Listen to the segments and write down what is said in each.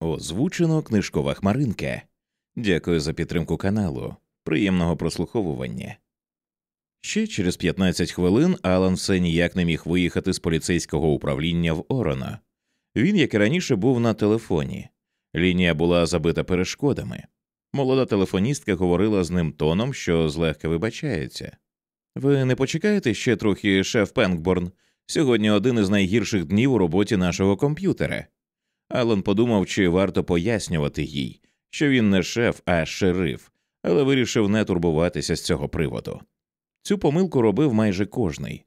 Озвучено книжкова хмаринка. Дякую за підтримку каналу. Приємного прослуховування. Ще через 15 хвилин Алан все ніяк не міг виїхати з поліцейського управління в Орона. Він, як і раніше, був на телефоні. Лінія була забита перешкодами. Молода телефоністка говорила з ним тоном, що злегка вибачається. Ви не почекаєте ще трохи, шеф Пенкборн? Сьогодні один із найгірших днів у роботі нашого комп'ютера. Алан подумав, чи варто пояснювати їй, що він не шеф, а шериф, але вирішив не турбуватися з цього приводу. Цю помилку робив майже кожний.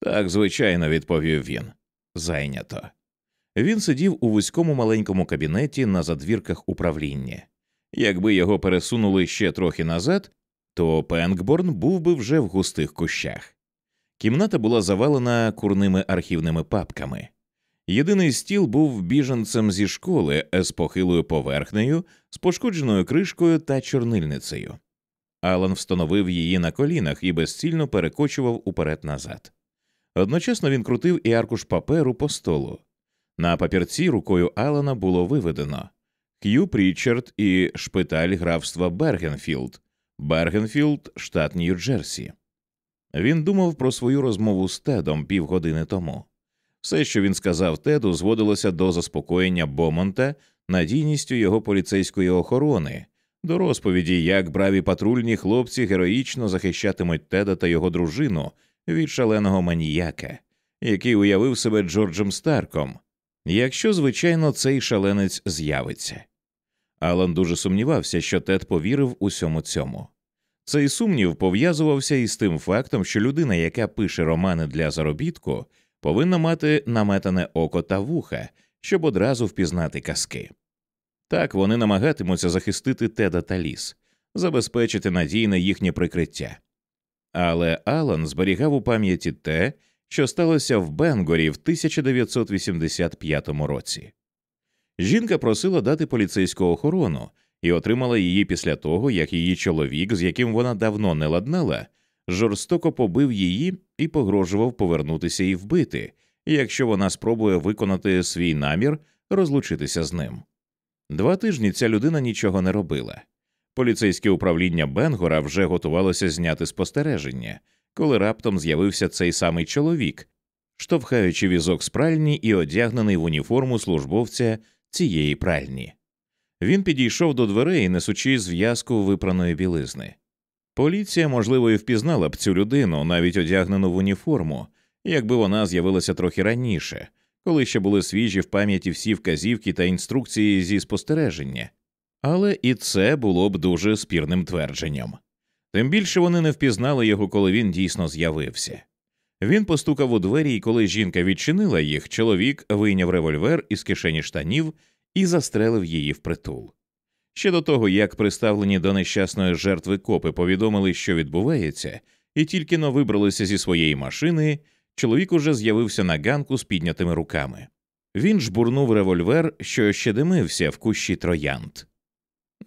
Так, звичайно, відповів він. Зайнято. Він сидів у вузькому маленькому кабінеті на задвірках управління. Якби його пересунули ще трохи назад, то Пенкборн був би вже в густих кущах. Кімната була завалена курними архівними папками. Єдиний стіл був біженцем зі школи з похилою поверхнею, з пошкодженою кришкою та чорнильницею. Алан встановив її на колінах і безцільно перекочував уперед назад. Одночасно він крутив і аркуш паперу по столу. На папірці рукою Алана було виведено Х'ю Прічард і шпиталь графства Бергенфілд, Бергенфілд, штат Нью-Джерсі. Він думав про свою розмову з Тедом півгодини тому. Все, що він сказав Теду, зводилося до заспокоєння Бомонта надійністю його поліцейської охорони, до розповіді, як браві патрульні хлопці героїчно захищатимуть Теда та його дружину від шаленого маніяка, який уявив себе Джорджем Старком, якщо, звичайно, цей шаленець з'явиться. Алан дуже сумнівався, що Тед повірив усьому цьому. Цей сумнів пов'язувався із тим фактом, що людина, яка пише романи для заробітку, повинна мати наметане око та вуха, щоб одразу впізнати казки. Так вони намагатимуться захистити Теда та ліс, забезпечити надійне їхнє прикриття. Але Алан зберігав у пам'яті те, що сталося в Бенгорі в 1985 році. Жінка просила дати поліцейську охорону і отримала її після того, як її чоловік, з яким вона давно не ладнала, жорстоко побив її і погрожував повернутися і вбити, якщо вона спробує виконати свій намір розлучитися з ним. Два тижні ця людина нічого не робила. Поліцейське управління Бенгора вже готувалося зняти спостереження, коли раптом з'явився цей самий чоловік, штовхаючи візок з пральні і одягнений в уніформу службовця цієї пральні. Він підійшов до дверей, несучи зв'язку випраної білизни. Поліція, можливо, і впізнала б цю людину, навіть одягнену в уніформу, якби вона з'явилася трохи раніше, коли ще були свіжі в пам'яті всі вказівки та інструкції зі спостереження, але і це було б дуже спірним твердженням. Тим більше вони не впізнали його, коли він дійсно з'явився. Він постукав у двері, і коли жінка відчинила їх, чоловік вийняв револьвер із кишені штанів і застрелив її впритул. Ще до того, як приставлені до нещасної жертви копи повідомили, що відбувається, і тільки но вибралися зі своєї машини, чоловік уже з'явився на ганку з піднятими руками. Він жбурнув револьвер, що ще димився в кущі троянд.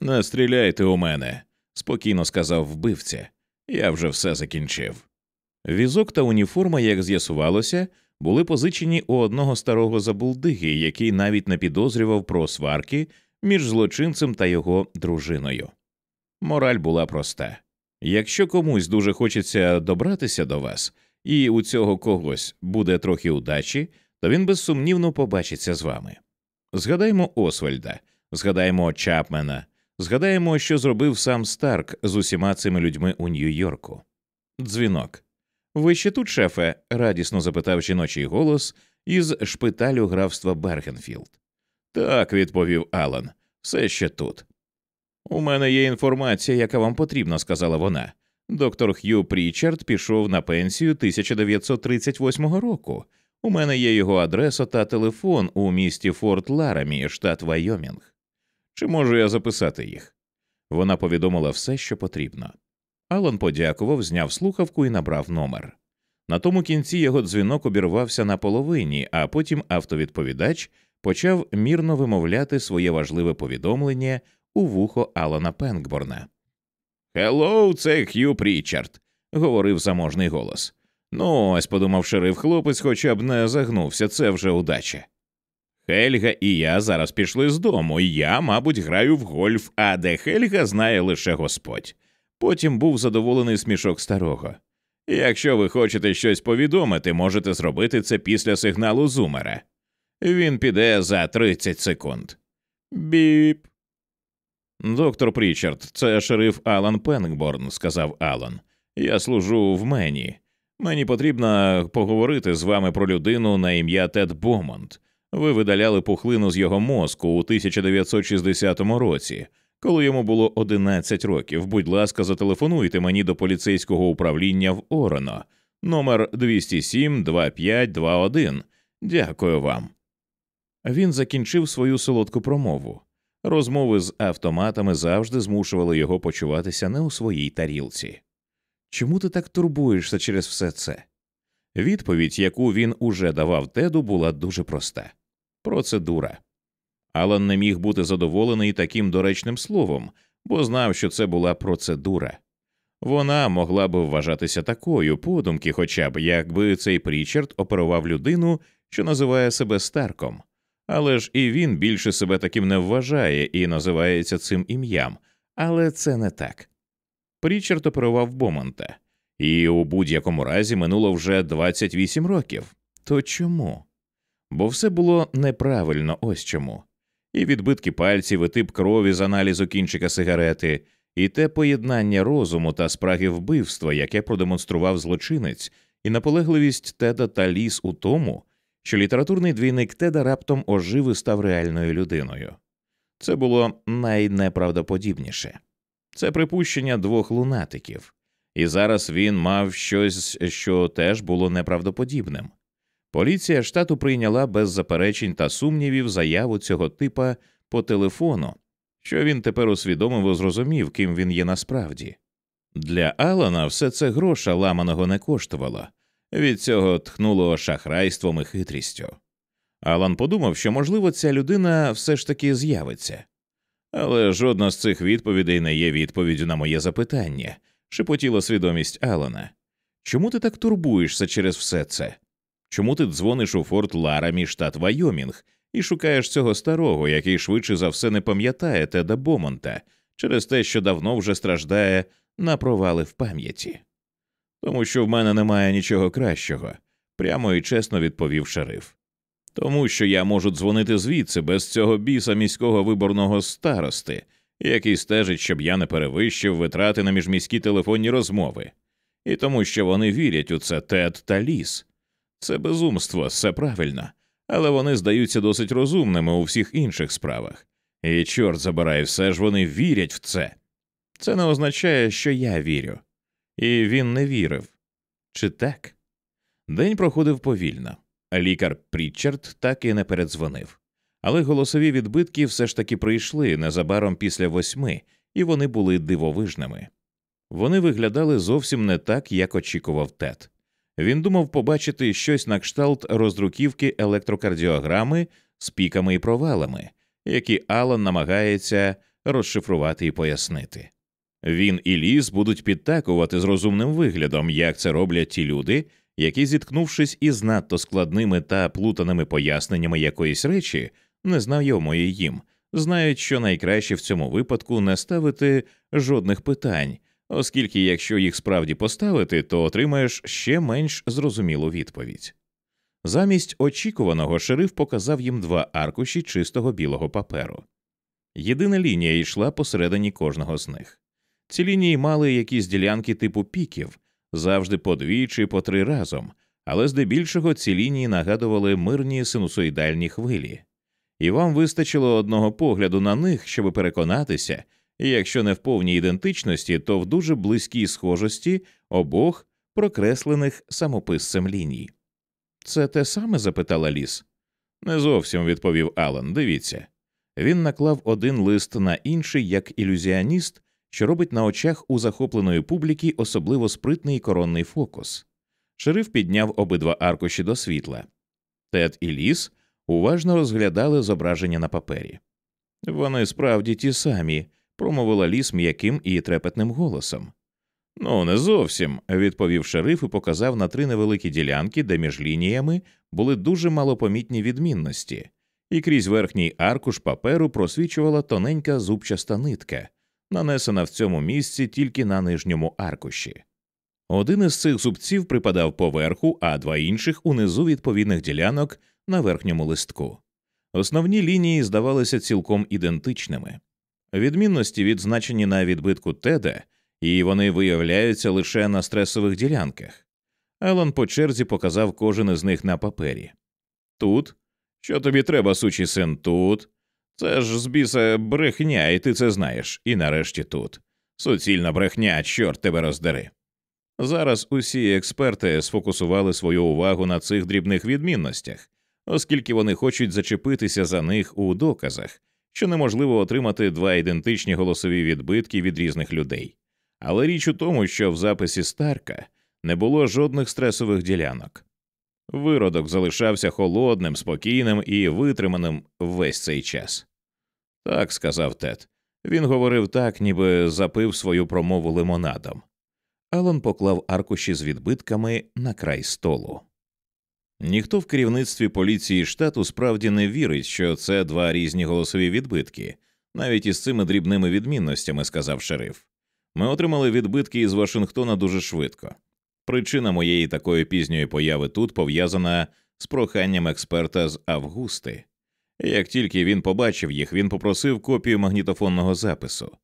Не стріляйте у мене, спокійно сказав вбивця. Я вже все закінчив. Візок та уніформа, як з'ясувалося, були позичені у одного старого забулдиги, який навіть не підозрював про сварки між злочинцем та його дружиною. Мораль була проста якщо комусь дуже хочеться добратися до вас, і у цього когось буде трохи удачі, то він безсумнівно побачиться з вами. Згадаймо Освальда, згадаємо Чапмена, згадаємо, що зробив сам Старк з усіма цими людьми у Нью-Йорку. Дзвінок. Ви ще тут, шефе? радісно запитав жіночий голос із шпиталю графства Бергенфілд. Так, відповів Алан, все ще тут. У мене є інформація, яка вам потрібна, сказала вона. Доктор Х'ю Прічард пішов на пенсію 1938 року. У мене є його адреса та телефон у місті Форт Ларамі, штат Вайомінг. Чи можу я записати їх? Вона повідомила все, що потрібно. Алан подякував, зняв слухавку і набрав номер. На тому кінці його дзвінок обірвався на половині, а потім автовідповідач почав мірно вимовляти своє важливе повідомлення у вухо Алана Пенгборна. «Hello, це Х'ю Прічард», – говорив заможний голос. Ну, ось подумав шериф хлопець, хоча б не загнувся, це вже удача. Хельга і я зараз пішли з дому, і я, мабуть, граю в гольф, а де Хельга знає лише Господь. Потім був задоволений смішок старого. Якщо ви хочете щось повідомити, можете зробити це після сигналу зумера. Він піде за 30 секунд. Біп. Доктор Прічард, це шериф Алан Пенгборн, сказав Алан. Я служу в мені. Мені потрібно поговорити з вами про людину на ім'я Тед Бомонт. Ви видаляли пухлину з його мозку у 1960 році, коли йому було 11 років. Будь ласка, зателефонуйте мені до поліцейського управління в Орено, номер 207 2521. Дякую вам. Він закінчив свою солодку промову. Розмови з автоматами завжди змушували його почуватися не у своїй тарілці. Чому ти так турбуєшся через все це? Відповідь, яку він уже давав Теду, була дуже проста процедура. Алан не міг бути задоволений таким доречним словом, бо знав, що це була процедура. Вона могла б вважатися такою подумки, хоча б якби цей Прічард оперував людину, що називає себе Старком. Але ж і він більше себе таким не вважає і називається цим ім'ям, але це не так. Прічард оперував Бомонта, і у будь-якому разі минуло вже 28 років. То чому? Бо все було неправильно ось чому. І відбитки пальців, і тип крові з аналізу кінчика сигарети, і те поєднання розуму та спраги вбивства, яке продемонстрував злочинець, і наполегливість Теда та ліс у тому, що літературний двійник Теда раптом ожив і став реальною людиною. Це було найнеправдоподібніше. Це припущення двох лунатиків, і зараз він мав щось, що теж було неправдоподібним. Поліція штату прийняла без заперечень та сумнівів заяву цього типа по телефону, що він тепер усвідомив і зрозумів, ким він є насправді. Для Алана все це гроша ламаного не коштувало, від цього тхнуло шахрайством і хитрістю. Алан подумав, що, можливо, ця людина все ж таки з'явиться. Але жодна з цих відповідей не є відповіддю на моє запитання, шепотіла свідомість Алана. Чому ти так турбуєшся через все це? Чому ти дзвониш у Форт Ларамі, штат Вайомінг, і шукаєш цього старого, який швидше за все не пам'ятає Теда Бомонта через те, що давно вже страждає на провали в пам'яті? Тому що в мене немає нічого кращого, прямо і чесно відповів шериф. Тому що я можу дзвонити звідси без цього біса міського виборного старости, який стежить, щоб я не перевищив витрати на міжміські телефонні розмови, і тому, що вони вірять у це Тед та ліс. Це безумство, все правильно, але вони здаються досить розумними у всіх інших справах. І, чорт забирай, все ж вони вірять в це. Це не означає, що я вірю. І він не вірив. Чи так? День проходив повільно. Лікар Прітчард так і не передзвонив. Але голосові відбитки все ж таки прийшли незабаром після восьми, і вони були дивовижними. Вони виглядали зовсім не так, як очікував Тед. Він думав побачити щось на кшталт роздруківки електрокардіограми з піками і провалами, які Алан намагається розшифрувати і пояснити. Він і ліс будуть підтакувати з розумним виглядом, як це роблять ті люди, які, зіткнувшись із надто складними та плутаними поясненнями якоїсь речі, незнайомої їм, знають, що найкраще в цьому випадку не ставити жодних питань, оскільки, якщо їх справді поставити, то отримаєш ще менш зрозумілу відповідь. Замість очікуваного шериф показав їм два аркуші чистого білого паперу. Єдина лінія йшла посередині кожного з них. Ці лінії мали якісь ділянки типу піків, завжди по дві чи по три разом, але здебільшого ці лінії нагадували мирні синусоїдальні хвилі, і вам вистачило одного погляду на них, щоб переконатися, якщо не в повній ідентичності, то в дуже близькій схожості обох прокреслених самописцем ліній. Це те саме? запитала ліс. Не зовсім відповів Алан. Дивіться. Він наклав один лист на інший як ілюзіоніст, що робить на очах у захопленої публіки особливо спритний коронний фокус. Шериф підняв обидва аркуші до світла. Тед і ліс уважно розглядали зображення на папері. Вони справді ті самі, промовила ліс м'яким і трепетним голосом. Ну, не зовсім, відповів шериф і показав на три невеликі ділянки, де між лініями були дуже малопомітні відмінності, і крізь верхній аркуш паперу просвічувала тоненька зубчаста нитка, нанесена в цьому місці тільки на нижньому аркуші. Один із цих зубців припадав поверху, а два інших унизу відповідних ділянок на верхньому листку. Основні лінії здавалися цілком ідентичними. Відмінності відзначені на відбитку теда, і вони виявляються лише на стресових ділянках. Алан по черзі показав кожен із них на папері. Тут, що тобі треба, сучий син, тут. Це ж з біса брехня, і ти це знаєш. І нарешті тут. Суцільна брехня, чорт тебе роздери. Зараз усі експерти сфокусували свою увагу на цих дрібних відмінностях, оскільки вони хочуть зачепитися за них у доказах, що неможливо отримати два ідентичні голосові відбитки від різних людей. Але річ у тому, що в записі Старка не було жодних стресових ділянок. Виродок залишався холодним, спокійним і витриманим весь цей час. Так, сказав Тед. Він говорив так, ніби запив свою промову лимонадом. Алан поклав аркуші з відбитками на край столу. Ніхто в керівництві поліції штату справді не вірить, що це два різні голосові відбитки, навіть із цими дрібними відмінностями, сказав шериф. Ми отримали відбитки із Вашингтона дуже швидко. Причина моєї такої пізньої появи тут пов'язана з проханням експерта з Августи. Як тільки він побачив їх, він попросив копію магнітофонного запису.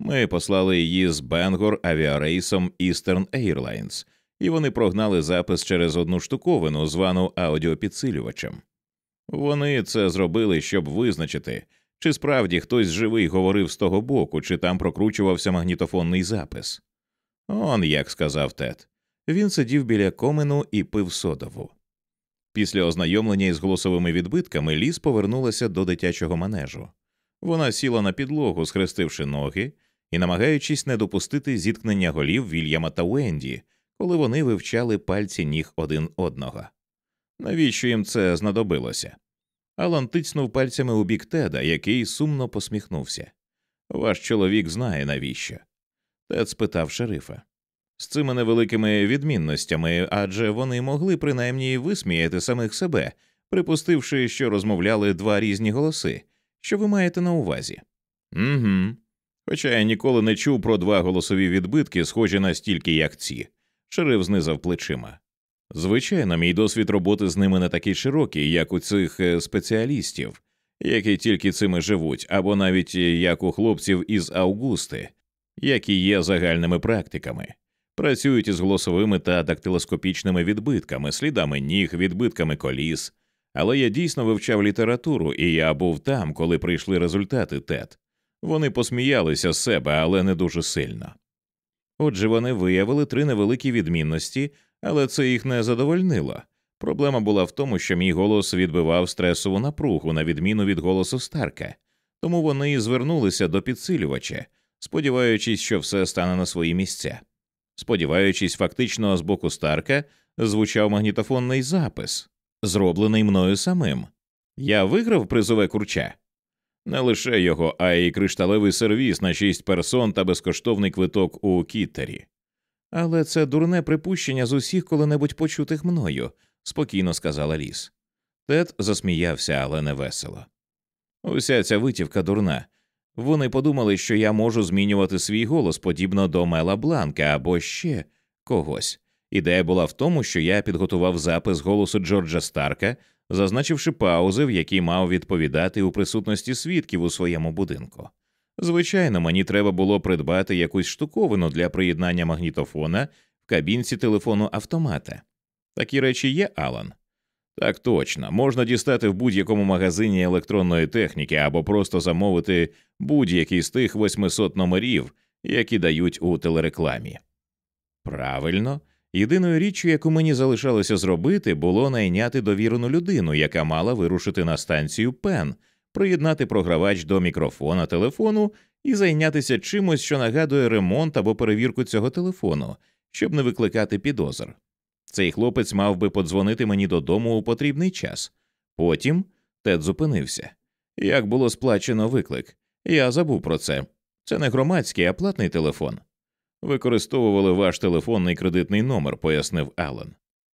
Ми послали її з Бенгор авіарейсом Eastern Airlines, і вони прогнали запис через одну штуковину, звану аудіопідсилювачем. Вони це зробили, щоб визначити, чи справді хтось живий говорив з того боку, чи там прокручувався магнітофонний запис. Он як сказав Тед. Він сидів біля комену і пив содову. Після ознайомлення із голосовими відбитками ліс повернулася до дитячого манежу. Вона сіла на підлогу, схрестивши ноги і намагаючись не допустити зіткнення голів Вільяма та Уенді, коли вони вивчали пальці ніг один одного. Навіщо їм це знадобилося? Алан тицнув пальцями у бік Теда, який сумно посміхнувся. Ваш чоловік знає навіщо. Тед спитав шерифа. З цими невеликими відмінностями, адже вони могли принаймні висміяти самих себе, припустивши, що розмовляли два різні голоси. Що ви маєте на увазі? Угу. Хоча я ніколи не чув про два голосові відбитки, схожі настільки, як ці. Шериф знизав плечима. Звичайно, мій досвід роботи з ними не такий широкий, як у цих е, спеціалістів, які тільки цими живуть, або навіть як у хлопців із Аугусти, які є загальними практиками, працюють із голосовими та дактилоскопічними відбитками, слідами ніг, відбитками коліс. Але я дійсно вивчав літературу, і я був там, коли прийшли результати ТЕТ. Вони посміялися з себе, але не дуже сильно. Отже, вони виявили три невеликі відмінності, але це їх не задовольнило. Проблема була в тому, що мій голос відбивав стресову напругу, на відміну від голосу Старка, тому вони звернулися до підсилювача, сподіваючись, що все стане на свої місця. Сподіваючись, фактично з боку Старка звучав магнітофонний запис, зроблений мною самим. Я виграв призове курча. Не лише його, а й кришталевий сервіс на шість персон та безкоштовний квиток у Кіттері. Але це дурне припущення з усіх коли-небудь почутих мною, спокійно сказала ліс. Тед засміявся, але не весело. Уся ця витівка дурна. Вони подумали, що я можу змінювати свій голос подібно до Мела Бланка або ще когось. Ідея була в тому, що я підготував запис голосу Джорджа Старка зазначивши паузи, в які мав відповідати у присутності свідків у своєму будинку. Звичайно, мені треба було придбати якусь штуковину для приєднання магнітофона в кабінці телефону автомата. Такі речі є, Алан? Так точно, можна дістати в будь-якому магазині електронної техніки або просто замовити будь-який з тих 800 номерів, які дають у телерекламі. Правильно, Єдиною річчю, яку мені залишалося зробити, було найняти довірену людину, яка мала вирушити на станцію Пен, приєднати програвач до мікрофона телефону і зайнятися чимось, що нагадує ремонт або перевірку цього телефону, щоб не викликати підозр. Цей хлопець мав би подзвонити мені додому у потрібний час. Потім Тед зупинився. Як було сплачено виклик? Я забув про це. Це не громадський, а платний телефон. Використовували ваш телефонний кредитний номер, пояснив Аллен.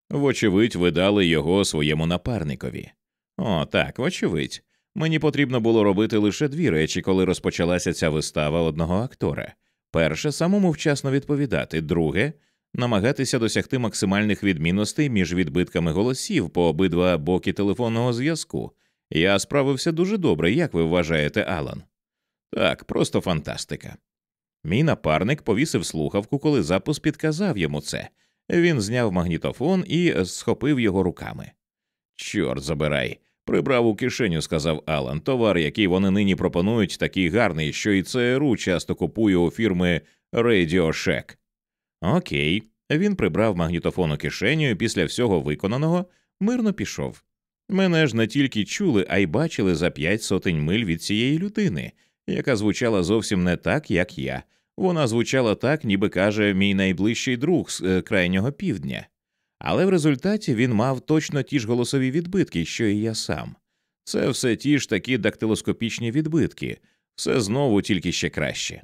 Вочевидь, ви дали його своєму напарникові. О, так, вочевидь. Мені потрібно було робити лише дві речі, коли розпочалася ця вистава одного актора. Перше, самому вчасно відповідати, друге намагатися досягти максимальних відмінностей між відбитками голосів по обидва боки телефонного зв'язку. Я справився дуже добре, як ви вважаєте, Алан? Так, просто фантастика. Мій напарник повісив слухавку, коли запис підказав йому це. Він зняв магнітофон і схопив його руками. Чорт забирай, прибрав у кишеню, сказав Алан. Товар, який вони нині пропонують, такий гарний, що і ЦРУ часто купує у фірми Radio Shack. Окей, він прибрав магнітофон у кишеню і після всього виконаного мирно пішов. Мене ж не тільки чули, а й бачили за п'ять сотень миль від цієї людини, яка звучала зовсім не так, як я. Вона звучала так, ніби каже мій найближчий друг з е, крайнього півдня. Але в результаті він мав точно ті ж голосові відбитки, що і я сам. Це все ті ж такі дактилоскопічні відбитки, все знову тільки ще краще.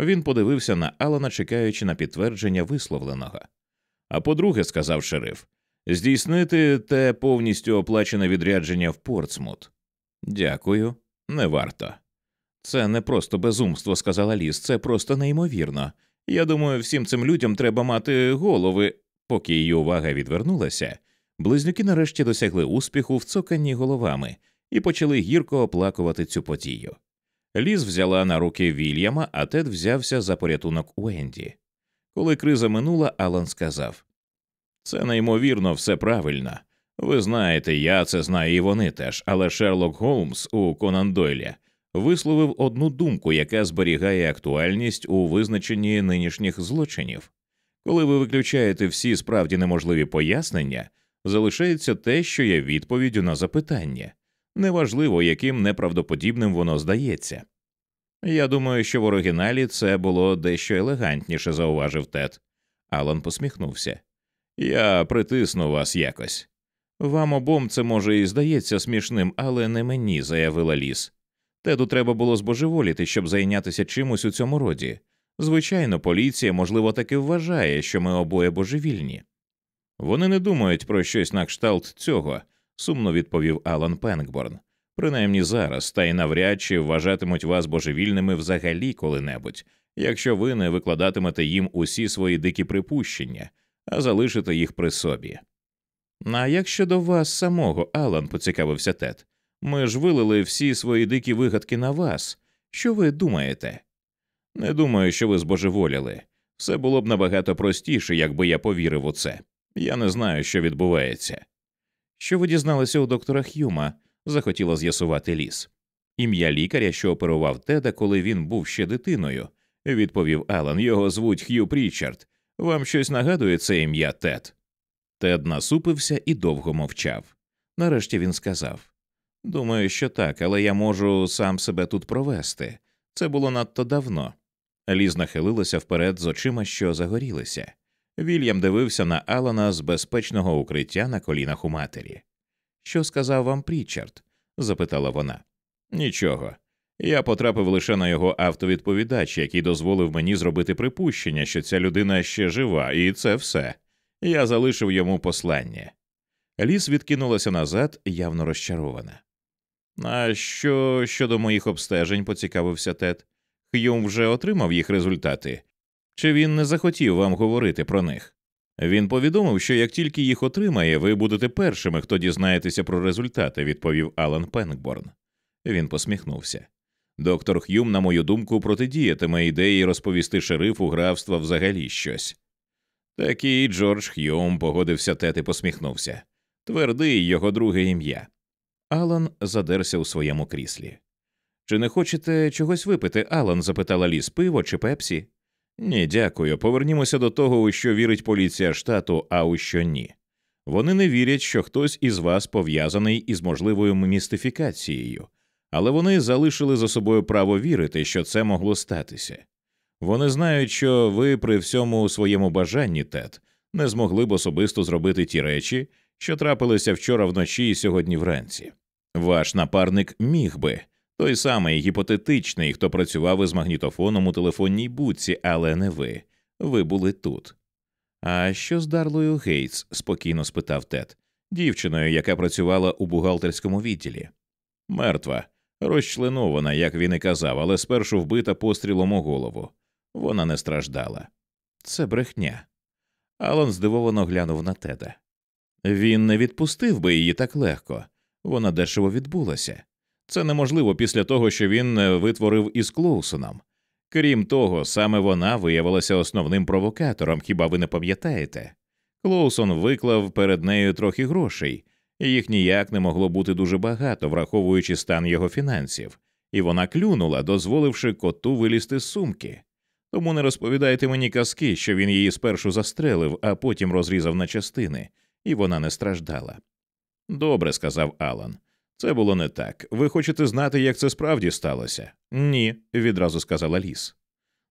Він подивився на Алана, чекаючи на підтвердження висловленого. А по-друге, сказав шериф, здійснити те повністю оплачене відрядження в Портсмут. Дякую, не варто. Це не просто безумство, сказала Ліс, це просто неймовірно. Я думаю, всім цим людям треба мати голови. Поки її увага відвернулася, близнюки нарешті досягли успіху в цоканні головами і почали гірко оплакувати цю подію. Ліз взяла на руки Вільяма, а Тед взявся за порятунок Уенді. Коли криза минула, Алан сказав це неймовірно, все правильно. Ви знаєте, я це знаю і вони теж, але Шерлок Голмс у Конан Дойля висловив одну думку, яка зберігає актуальність у визначенні нинішніх злочинів. Коли ви виключаєте всі справді неможливі пояснення, залишається те, що є відповіддю на запитання неважливо, яким неправдоподібним воно здається. Я думаю, що в оригіналі це було дещо елегантніше, зауважив Тед. Алан посміхнувся. Я притисну вас якось. Вам обом це може і здається смішним, але не мені, заявила ліс. Теду треба було збожеволіти, щоб зайнятися чимось у цьому роді. Звичайно, поліція, можливо, таки вважає, що ми обоє божевільні. Вони не думають про щось на кшталт цього, сумно відповів Алан Пенкборн. Принаймні зараз, та й навряд чи вважатимуть вас божевільними взагалі коли-небудь, якщо ви не викладатимете їм усі свої дикі припущення, а залишите їх при собі. А як щодо вас самого, Алан, поцікавився Тед, ми ж вилили всі свої дикі вигадки на вас. Що ви думаєте? Не думаю, що ви збожеволіли. Все було б набагато простіше, якби я повірив у це. Я не знаю, що відбувається. Що ви дізналися у доктора Х'юма? захотіла з'ясувати ліс. Ім'я лікаря, що оперував Теда, коли він був ще дитиною, відповів Алан. Його звуть Х'ю Прічард. Вам щось нагадує це ім'я Тед? Тед насупився і довго мовчав. Нарешті він сказав Думаю, що так, але я можу сам себе тут провести. Це було надто давно. Ліз нахилилася вперед з очима, що загорілися. Вільям дивився на Алана з безпечного укриття на колінах у матері. Що сказав вам Прічард? запитала вона. Нічого. Я потрапив лише на його автовідповідач, який дозволив мені зробити припущення, що ця людина ще жива, і це все. Я залишив йому послання. Ліс відкинулася назад, явно розчарована. А що щодо моїх обстежень, поцікавився Тед. Х'юм вже отримав їх результати, чи він не захотів вам говорити про них? Він повідомив, що як тільки їх отримає, ви будете першими, хто дізнаєтеся про результати, відповів Алан Пенкборн. Він посміхнувся. Доктор Х'юм, на мою думку, протидіятиме ідеї розповісти шерифу графства взагалі щось. Такий Джордж Х'юм погодився Тед і посміхнувся. Твердий його друге ім'я. Алан задерся у своєму кріслі. Чи не хочете чогось випити, Алан? запитала ліс пиво чи пепсі. Ні, дякую. Повернімося до того, у що вірить поліція штату, а у що ні. Вони не вірять, що хтось із вас пов'язаний із можливою містифікацією, але вони залишили за собою право вірити, що це могло статися. Вони знають, що ви при всьому своєму бажанні, Тед, не змогли б особисто зробити ті речі, що трапилися вчора вночі і сьогодні вранці. Ваш напарник міг би, той самий гіпотетичний, хто працював із магнітофоном у телефонній будці, але не ви. Ви були тут. А що з Дарлою Гейтс? спокійно спитав Тед, дівчиною, яка працювала у бухгалтерському відділі. Мертва, розчленована, як він і казав, але спершу вбита пострілом у голову. Вона не страждала. Це брехня. Алан здивовано глянув на теда. Він не відпустив би її так легко. Вона дешево відбулася. Це неможливо після того, що він е, витворив із Клоусоном. Крім того, саме вона виявилася основним провокатором, хіба ви не пам'ятаєте? Клоусон виклав перед нею трохи грошей, і їх ніяк не могло бути дуже багато, враховуючи стан його фінансів, і вона клюнула, дозволивши коту вилізти з сумки. Тому не розповідайте мені казки, що він її спершу застрелив, а потім розрізав на частини, і вона не страждала. Добре, сказав Алан. Це було не так. Ви хочете знати, як це справді сталося? Ні, відразу сказала ліс.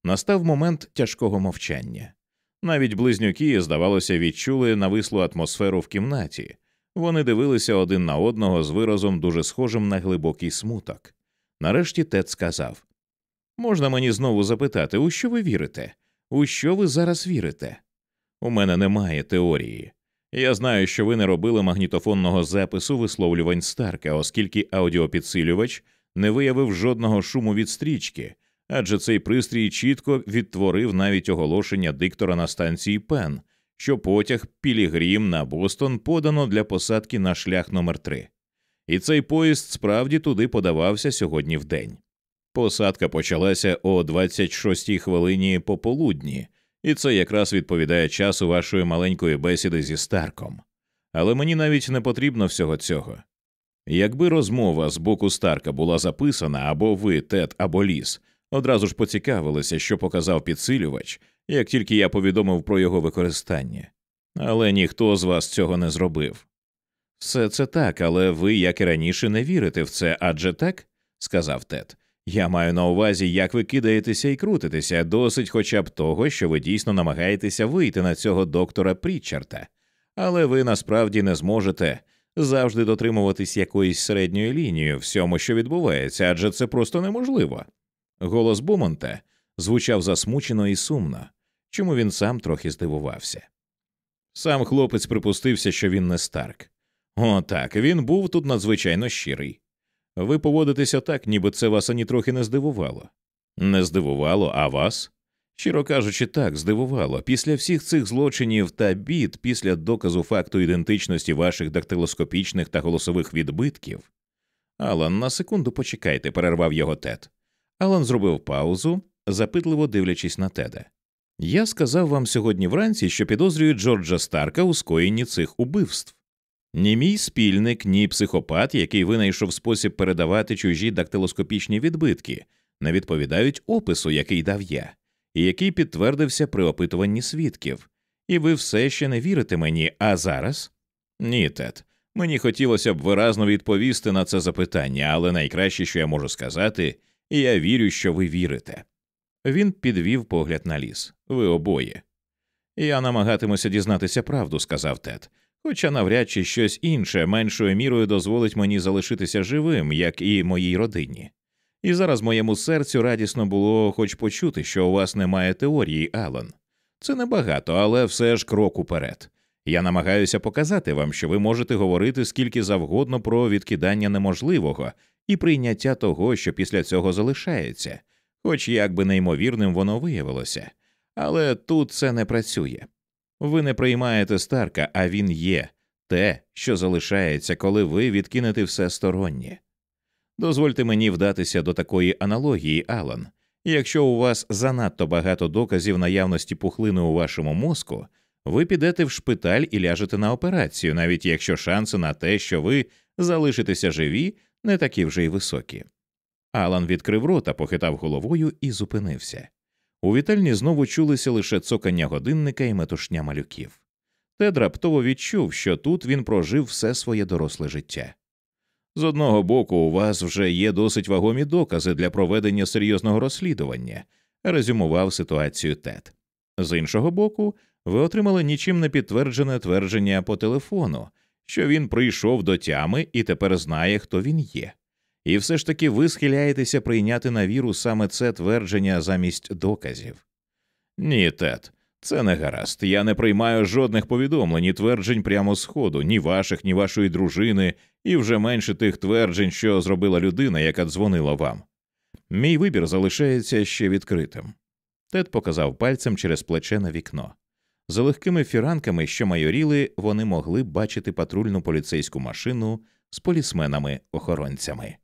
Настав момент тяжкого мовчання. Навіть близнюки, здавалося, відчули навислу атмосферу в кімнаті. Вони дивилися один на одного з виразом дуже схожим на глибокий смуток. Нарешті Тед сказав Можна мені знову запитати, у що ви вірите? У що ви зараз вірите? У мене немає теорії. Я знаю, що ви не робили магнітофонного запису висловлювань Старка, оскільки аудіопідсилювач не виявив жодного шуму від стрічки, адже цей пристрій чітко відтворив навіть оголошення диктора на станції Пен, що потяг Пілігрім на Бостон подано для посадки на шлях номер 3 І цей поїзд справді туди подавався сьогодні в день. Посадка почалася о 26-й хвилині пополудні, і це якраз відповідає часу вашої маленької бесіди зі Старком. Але мені навіть не потрібно всього цього. Якби розмова з боку Старка була записана, або ви, Тед, або ліс, одразу ж поцікавилися, що показав підсилювач, як тільки я повідомив про його використання. Але ніхто з вас цього не зробив. Все це так, але ви, як і раніше, не вірите в це, адже так? сказав Тед. Я маю на увазі, як ви кидаєтеся і крутитеся, досить хоча б того, що ви дійсно намагаєтеся вийти на цього доктора Прітчарта, але ви насправді не зможете завжди дотримуватись якоїсь середньої лінії всьому, що відбувається, адже це просто неможливо. Голос Бумонта звучав засмучено і сумно, чому він сам трохи здивувався. Сам хлопець припустився, що він не Старк. О, так, він був тут надзвичайно щирий. Ви поводитеся так, ніби це вас ані трохи не здивувало. Не здивувало, а вас? Щиро кажучи, так, здивувало. Після всіх цих злочинів та бід, після доказу факту ідентичності ваших дактилоскопічних та голосових відбитків. Алан, на секунду почекайте, перервав його тед. Алан зробив паузу, запитливо дивлячись на теда. Я сказав вам сьогодні вранці, що підозрюю Джорджа Старка у скоєнні цих убивств. Ні мій спільник, ні психопат, який винайшов спосіб передавати чужі дактилоскопічні відбитки, не відповідають опису, який дав я, і який підтвердився при опитуванні свідків. І ви все ще не вірите мені, а зараз? Ні, Тед. Мені хотілося б виразно відповісти на це запитання, але найкраще, що я можу сказати, я вірю, що ви вірите. Він підвів погляд на ліс. Ви обоє. Я намагатимуся дізнатися правду, сказав Тед хоча навряд чи щось інше меншою мірою дозволить мені залишитися живим, як і моїй родині. І зараз моєму серцю радісно було хоч почути, що у вас немає теорії, Алан. Це небагато, але все ж крок уперед. Я намагаюся показати вам, що ви можете говорити скільки завгодно про відкидання неможливого і прийняття того, що після цього залишається, хоч як би неймовірним воно виявилося, але тут це не працює. Ви не приймаєте Старка, а він є те, що залишається, коли ви відкинете все стороннє. Дозвольте мені вдатися до такої аналогії, Алан. Якщо у вас занадто багато доказів наявності пухлини у вашому мозку, ви підете в шпиталь і ляжете на операцію, навіть якщо шанси на те, що ви залишитеся живі, не такі вже й високі. Алан відкрив рота, похитав головою і зупинився. У вітальні знову чулися лише цокання годинника і метушня малюків. Тед раптово відчув, що тут він прожив все своє доросле життя. З одного боку, у вас вже є досить вагомі докази для проведення серйозного розслідування, резюмував ситуацію Тед. З іншого боку, ви отримали нічим не підтверджене твердження по телефону, що він прийшов до тями і тепер знає, хто він є. І все ж таки ви схиляєтеся прийняти на віру саме це твердження замість доказів. Ні, Тед, Це не гаразд. Я не приймаю жодних повідомлень і тверджень прямо з ходу, ні ваших, ні вашої дружини, і вже менше тих тверджень, що зробила людина, яка дзвонила вам. Мій вибір залишається ще відкритим. Тед показав пальцем через плече на вікно. За легкими фіранками, що майоріли, вони могли бачити патрульну поліцейську машину з полісменами-охоронцями.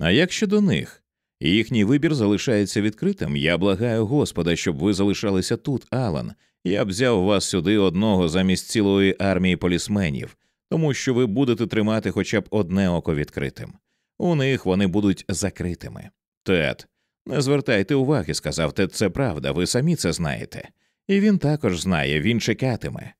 А як щодо них? Їхній вибір залишається відкритим. Я благаю Господа, щоб ви залишалися тут, Алан. Я б взяв вас сюди одного замість цілої армії полісменів, тому що ви будете тримати хоча б одне око відкритим. У них вони будуть закритими. Тед, не звертайте уваги, сказав Тед, це правда, ви самі це знаєте. І він також знає, він чекатиме.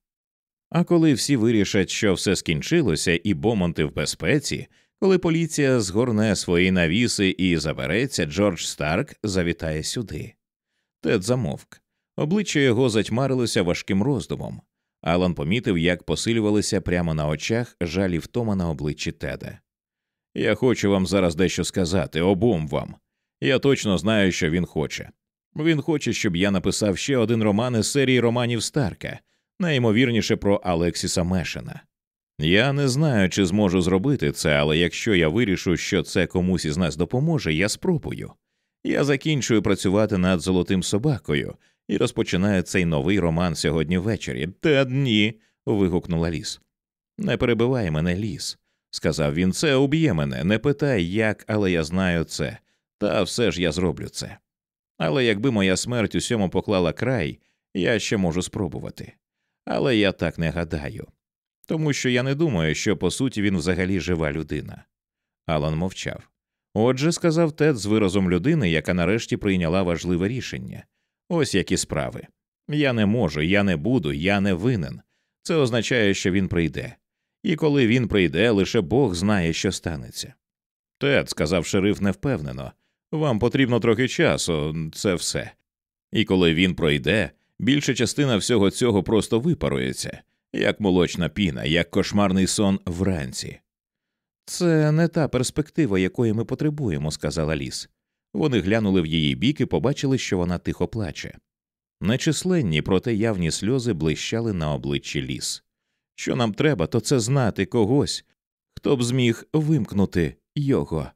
А коли всі вирішать, що все скінчилося, і Бомонти в безпеці, коли поліція згорне свої навіси і забереться, Джордж Старк завітає сюди. Тед замовк. Обличчя його затьмарилося важким роздумом. Алан помітив, як посилювалися прямо на очах жалі втома на обличчі Теда. Я хочу вам зараз дещо сказати, обом вам. Я точно знаю, що він хоче. Він хоче, щоб я написав ще один роман із серії романів Старка, найімовірніше про Алексіса Мешена. Я не знаю, чи зможу зробити це, але якщо я вирішу, що це комусь із нас допоможе, я спробую. Я закінчую працювати над золотим собакою і розпочинаю цей новий роман сьогодні ввечері. Та ні. вигукнула ліс. Не перебивай мене, ліс, сказав він. Це уб'є мене. Не питай, як, але я знаю це. Та все ж я зроблю це. Але якби моя смерть усьому поклала край, я ще можу спробувати. Але я так не гадаю тому що я не думаю, що по суті він взагалі жива людина. Алан мовчав. Отже, сказав Тед з виразом людини, яка нарешті прийняла важливе рішення. Ось які справи. Я не можу, я не буду, я не винен. Це означає, що він прийде. І коли він прийде, лише Бог знає, що станеться. Тед, сказав шериф невпевнено, вам потрібно трохи часу, це все. І коли він пройде, більша частина всього цього просто випарується, як молочна піна, як кошмарний сон вранці. Це не та перспектива, якої ми потребуємо, сказала ліс. Вони глянули в її бік і побачили, що вона тихо плаче. Нечисленні, проте явні сльози блищали на обличчі ліс. Що нам треба, то це знати когось, хто б зміг вимкнути його.